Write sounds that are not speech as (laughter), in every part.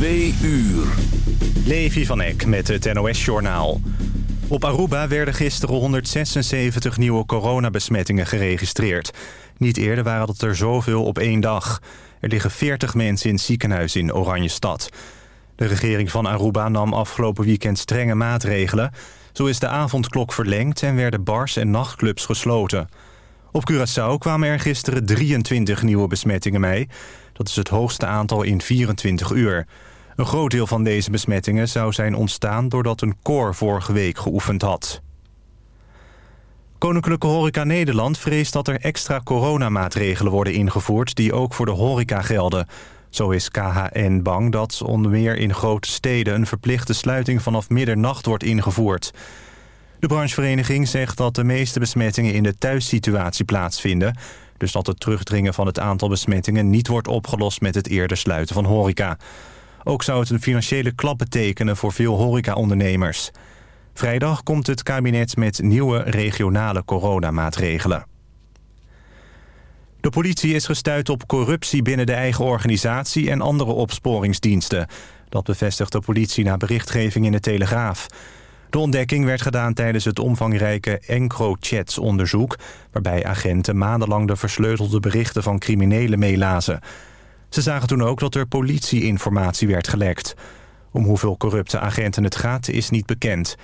Twee uur. Levi van Eck met het NOS-journaal. Op Aruba werden gisteren 176 nieuwe coronabesmettingen geregistreerd. Niet eerder waren het er zoveel op één dag. Er liggen 40 mensen in het ziekenhuis in Oranjestad. De regering van Aruba nam afgelopen weekend strenge maatregelen. Zo is de avondklok verlengd en werden bars en nachtclubs gesloten. Op Curaçao kwamen er gisteren 23 nieuwe besmettingen mee. Dat is het hoogste aantal in 24 uur. Een groot deel van deze besmettingen zou zijn ontstaan... doordat een koor vorige week geoefend had. Koninklijke Horeca Nederland vreest dat er extra coronamaatregelen worden ingevoerd... die ook voor de horeca gelden. Zo is KHN bang dat onder meer in grote steden... een verplichte sluiting vanaf middernacht wordt ingevoerd. De branchevereniging zegt dat de meeste besmettingen in de thuissituatie plaatsvinden... dus dat het terugdringen van het aantal besmettingen niet wordt opgelost... met het eerder sluiten van horeca. Ook zou het een financiële klap betekenen voor veel horecaondernemers. Vrijdag komt het kabinet met nieuwe regionale coronamaatregelen. De politie is gestuurd op corruptie binnen de eigen organisatie en andere opsporingsdiensten. Dat bevestigt de politie na berichtgeving in de Telegraaf. De ontdekking werd gedaan tijdens het omvangrijke EncroChats-onderzoek... waarbij agenten maandenlang de versleutelde berichten van criminelen meelazen. Ze zagen toen ook dat er politieinformatie werd gelekt. Om hoeveel corrupte agenten het gaat is niet bekend.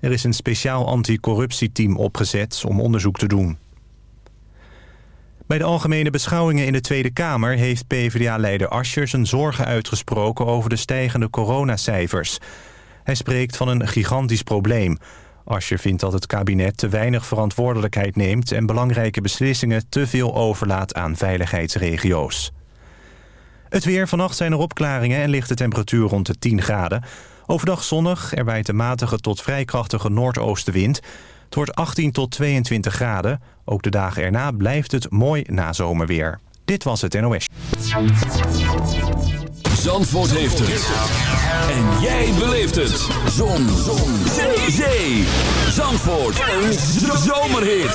Er is een speciaal anticorruptieteam opgezet om onderzoek te doen. Bij de algemene beschouwingen in de Tweede Kamer... heeft PvdA-leider Ascher zijn zorgen uitgesproken over de stijgende coronacijfers. Hij spreekt van een gigantisch probleem. Ascher vindt dat het kabinet te weinig verantwoordelijkheid neemt... en belangrijke beslissingen te veel overlaat aan veiligheidsregio's. Het weer. Vannacht zijn er opklaringen en ligt de temperatuur rond de 10 graden. Overdag zonnig, er waait een matige tot vrij krachtige noordoostenwind. Het wordt 18 tot 22 graden. Ook de dagen erna blijft het mooi nazomerweer. Dit was het NOS. Zandvoort heeft het. En jij beleeft het. Zon. Zon. Zee. Zandvoort. Een zomerhit.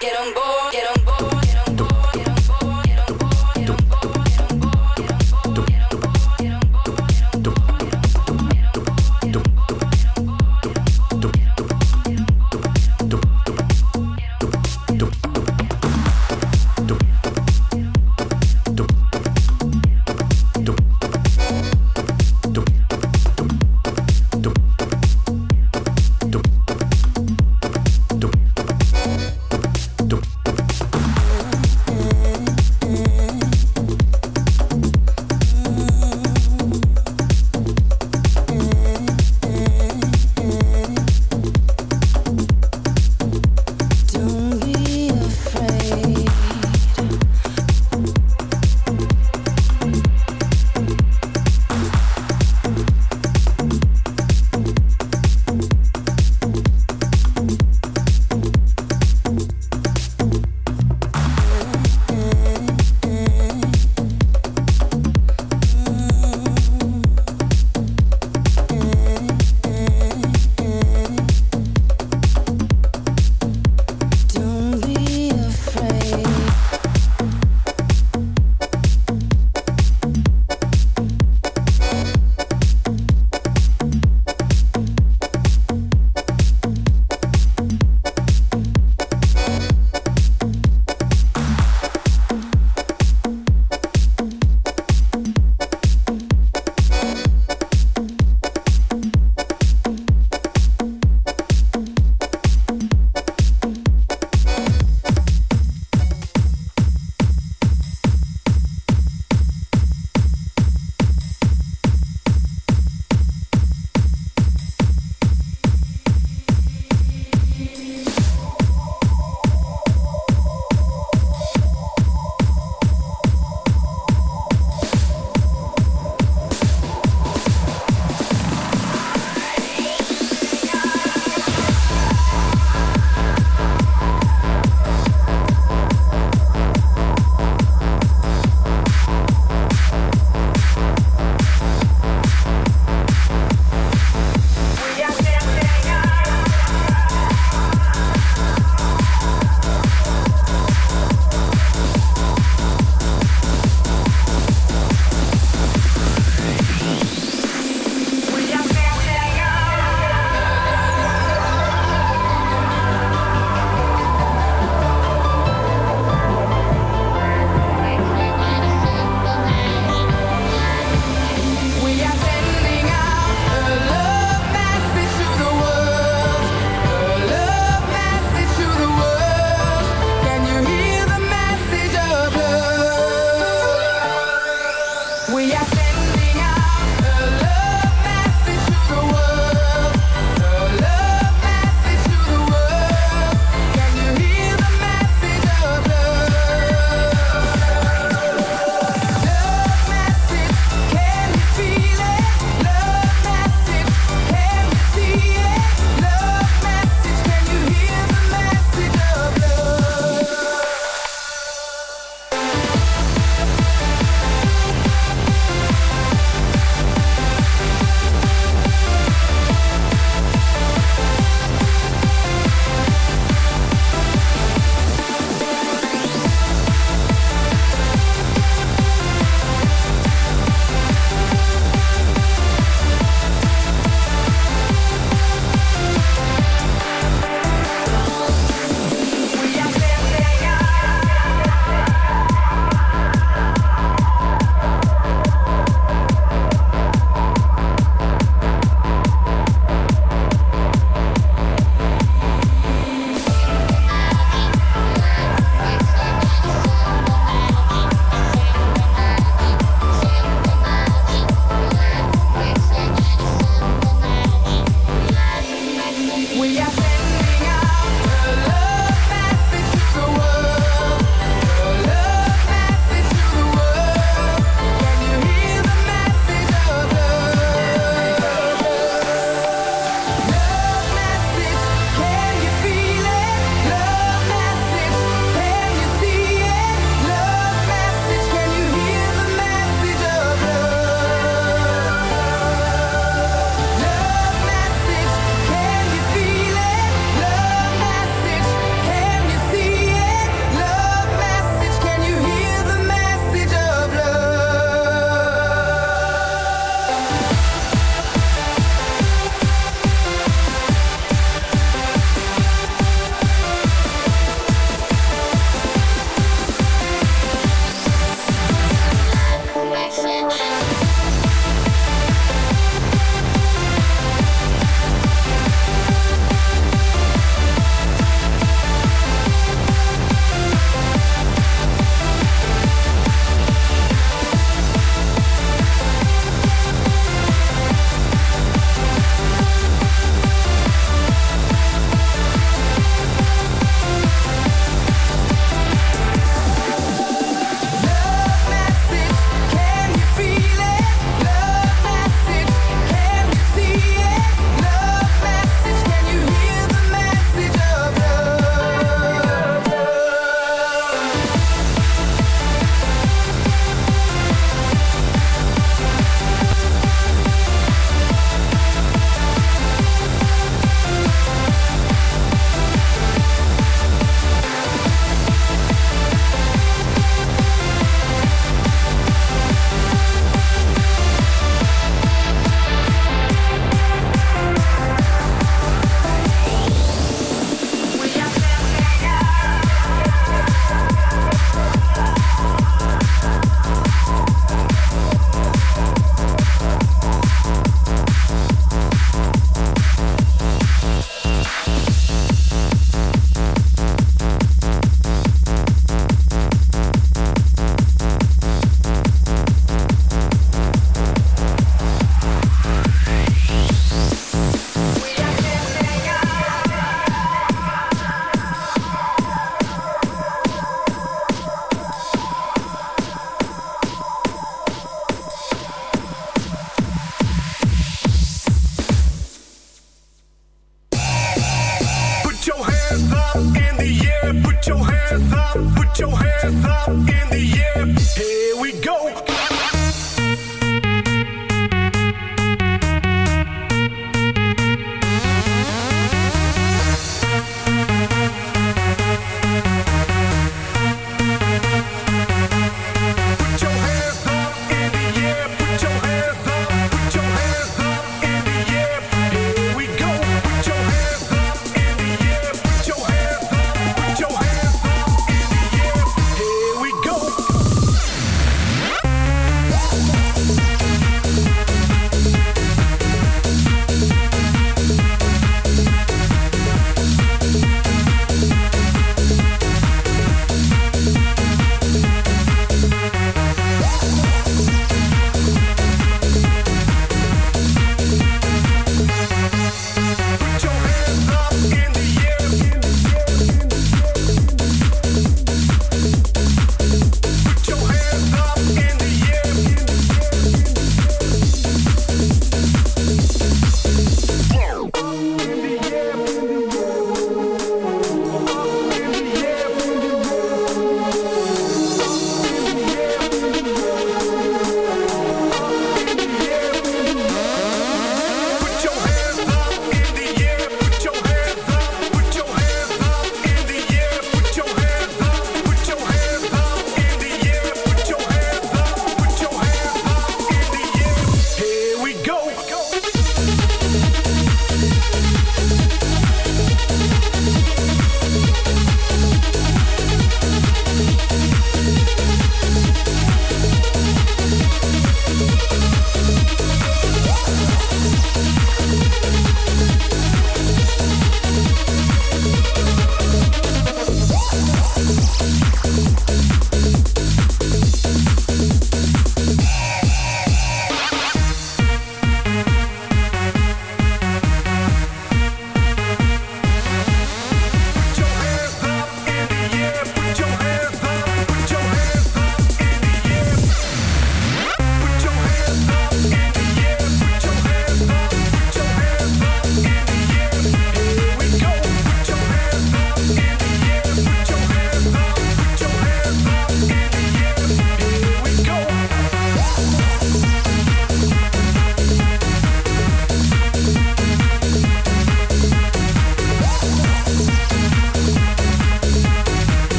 Get on board, get on board.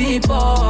Les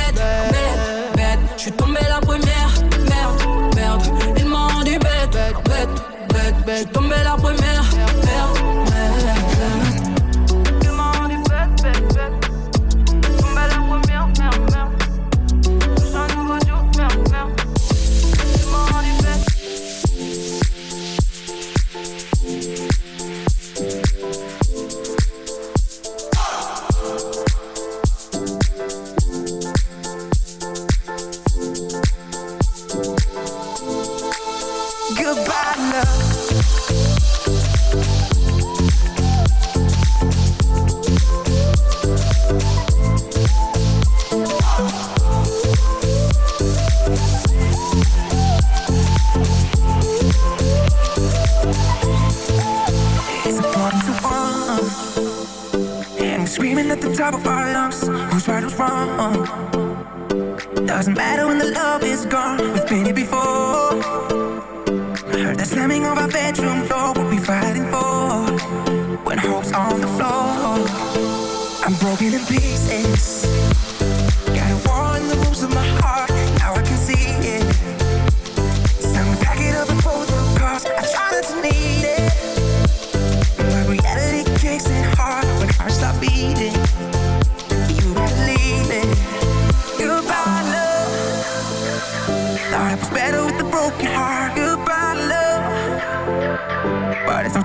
Je suis tombé la première, merde, merde. Ils m'ont rendu bête, bête, bête, bête. Je suis tombé la première, Doesn't matter when the love is gone. We've been here before. I Heard the slamming of our bedroom door. What we fighting for? When hope's on the floor. I'm broken in pieces. Got a war in the rooms of my heart.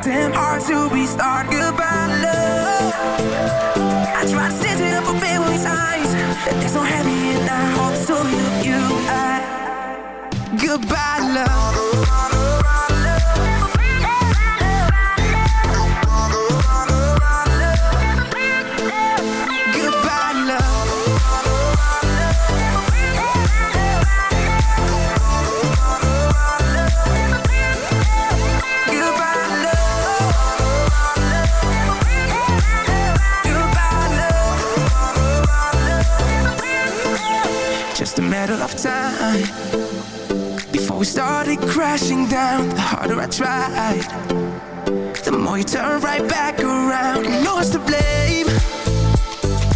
Damn hard to restart. Goodbye, time before we started crashing down, the harder I tried. The more you turn right back around, you know it's to blame.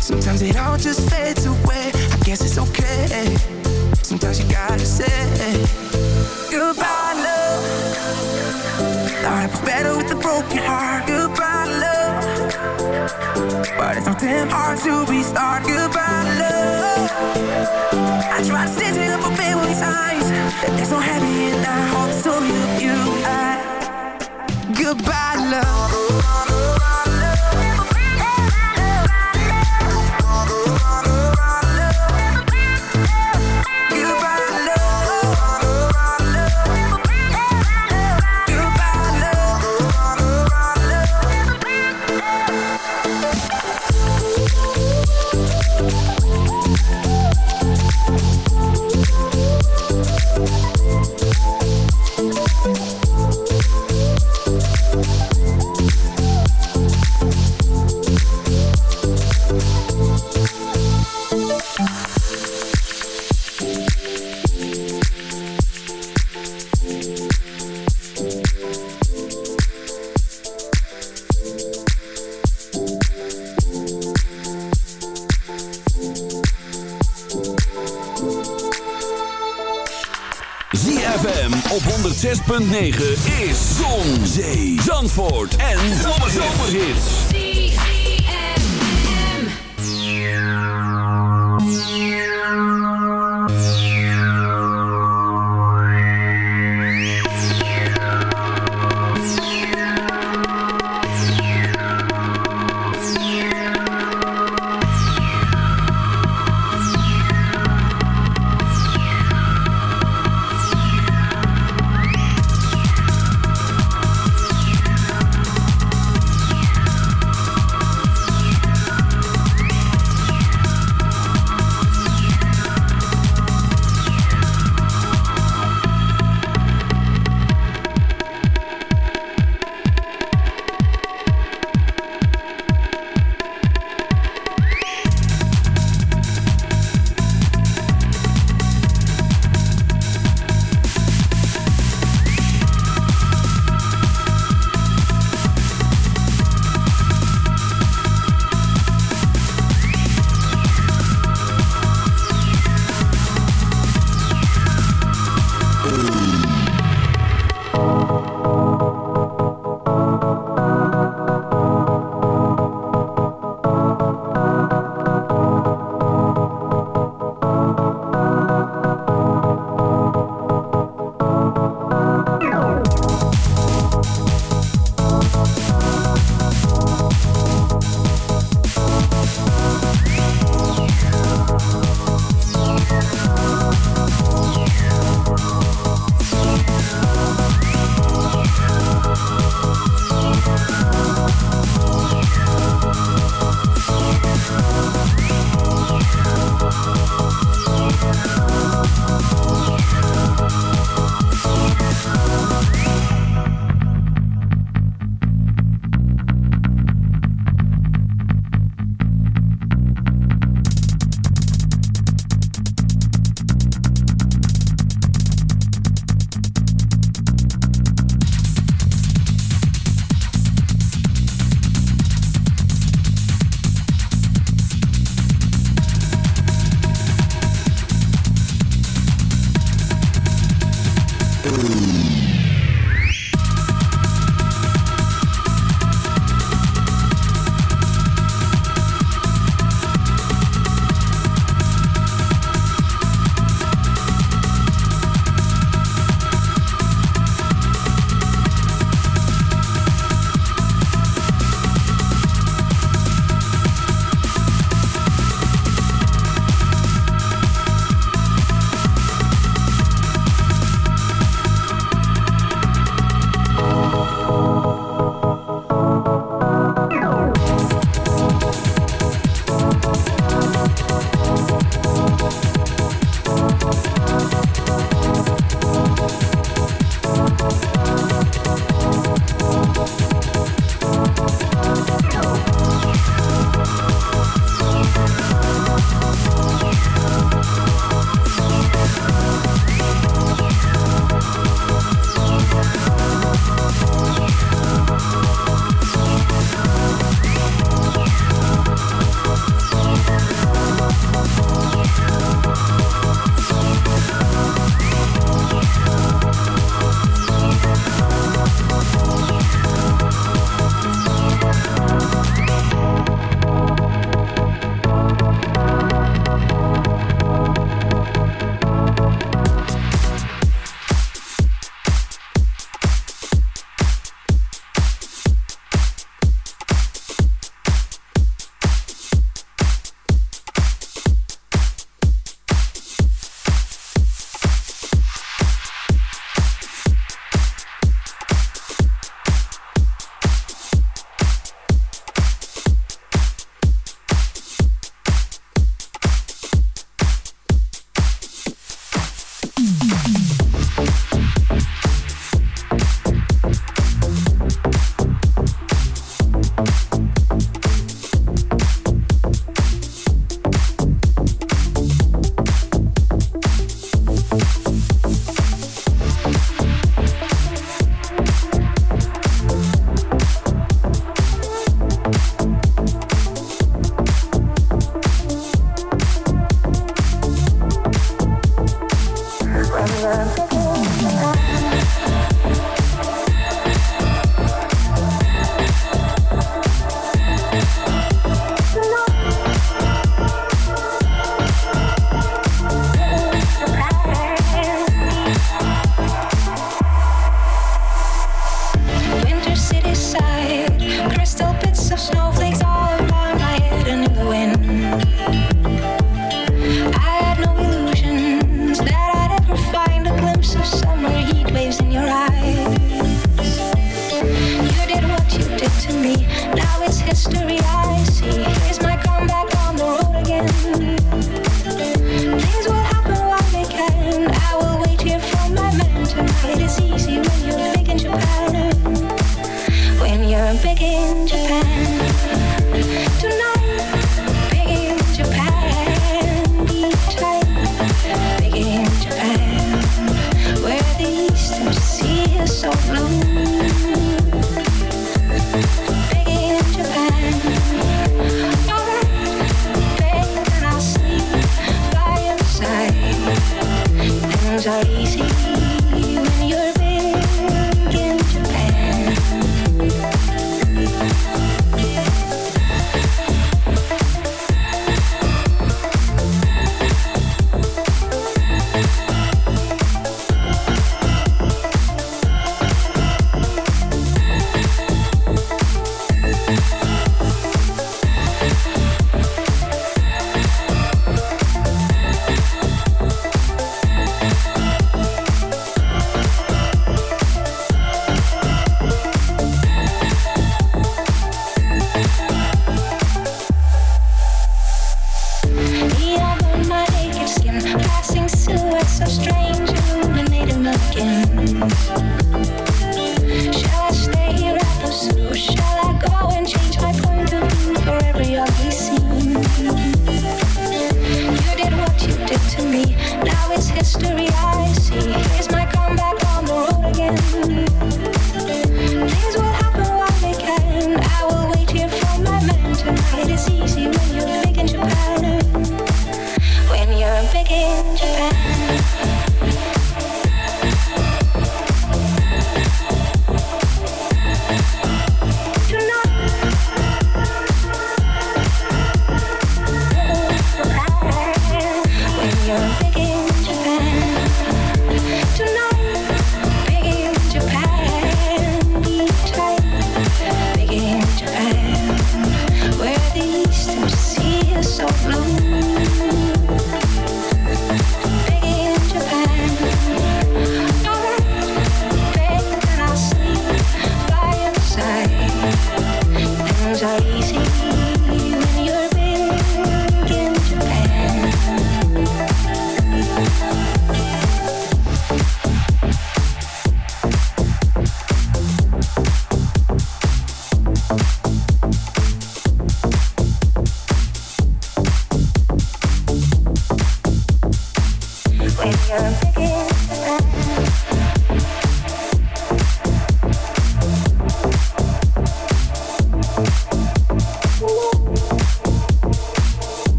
Sometimes it all just fades away. I guess it's okay. Sometimes you gotta say goodbye, love. Thought it was better with a broken heart. Goodbye, love. But it's so damn hard to restart. Goodbye, love. I tried to stitch it up a million times. There's no happy in that whole story you. I, goodbye, love. 9.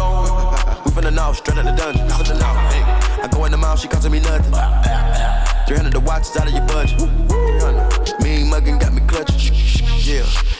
zone. (laughs) We from the north, straight out the dungeon. I go in the mouth, she costing me nothing. 300 the watch, it's out of your budget. Mean muggin' got me clutching. Yeah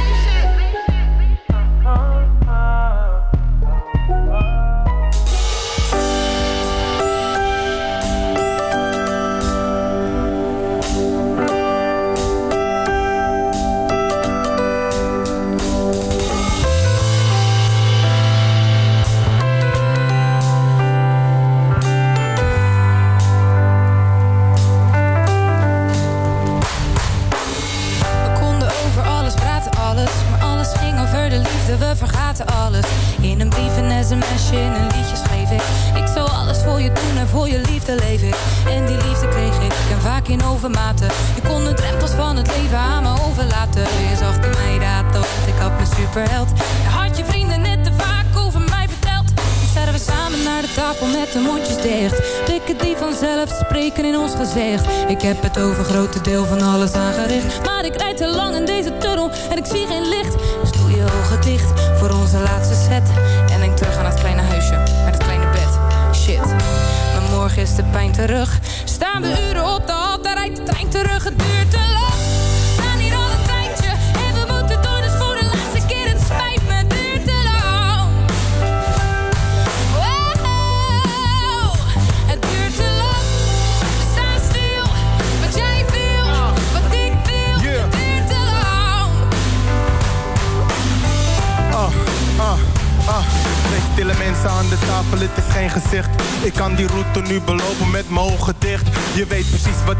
Terug.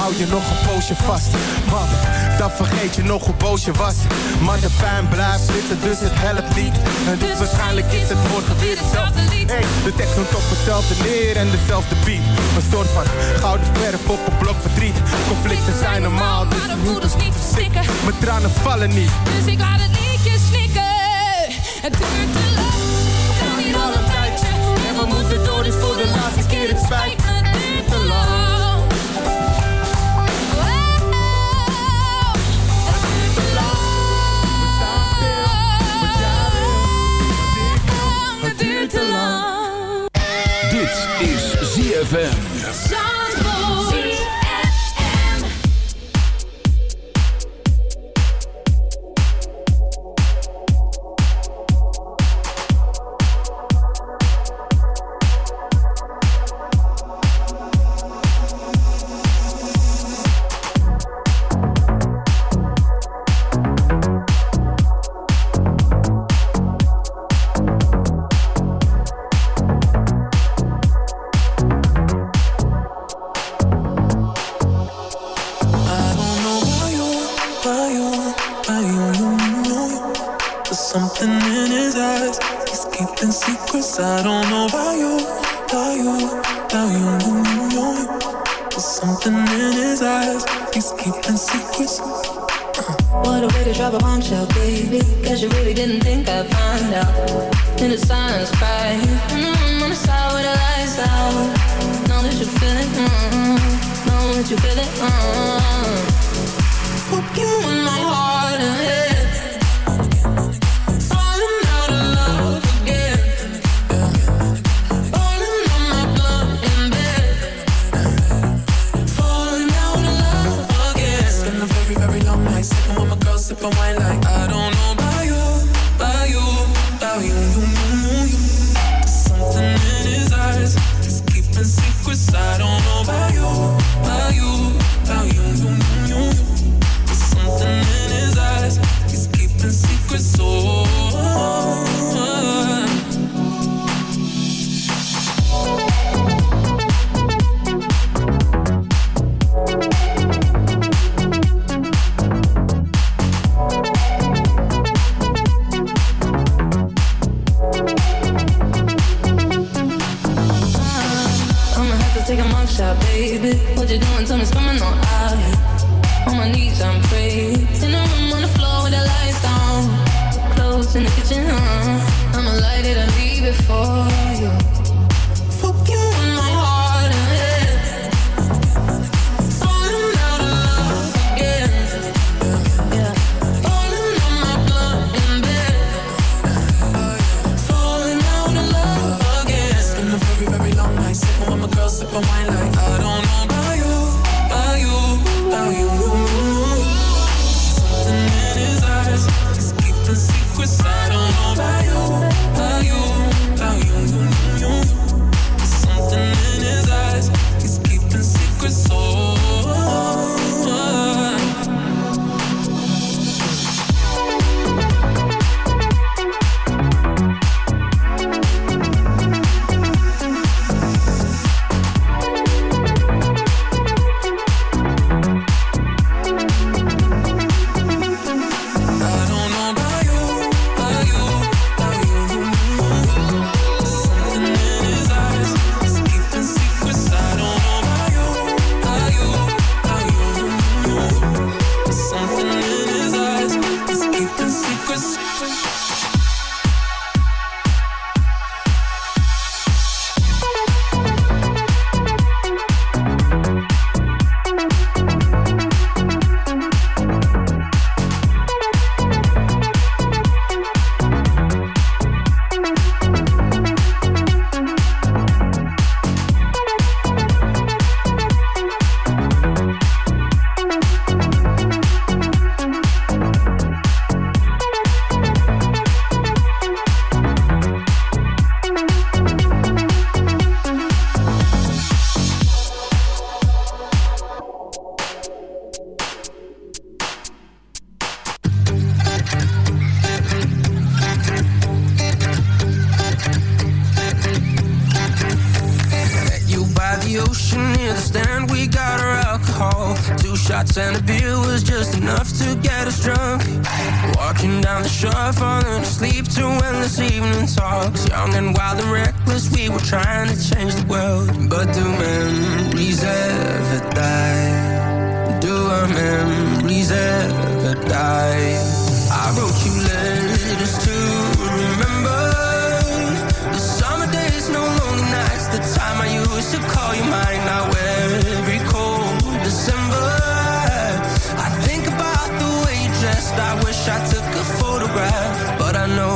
hou je nog een poosje vast. Want dan vergeet je nog hoe boos je was. Maar de pijn blijft zitten, dus het helpt niet. En dus waarschijnlijk is het morgen weer hetzelfde lied. De tekst noemt op hetzelfde neer en dezelfde beat. Een soort van gouden verf op een blok verdriet. Conflicten zijn normaal, dus Maar de moeders niet verstikken. mijn tranen vallen niet. Dus ik laat het liedje snikken. Het duurt te lang. We gaan hier al een tijdje. En we moeten door, dus voor de laatste keer. Het spijt me, ZFM.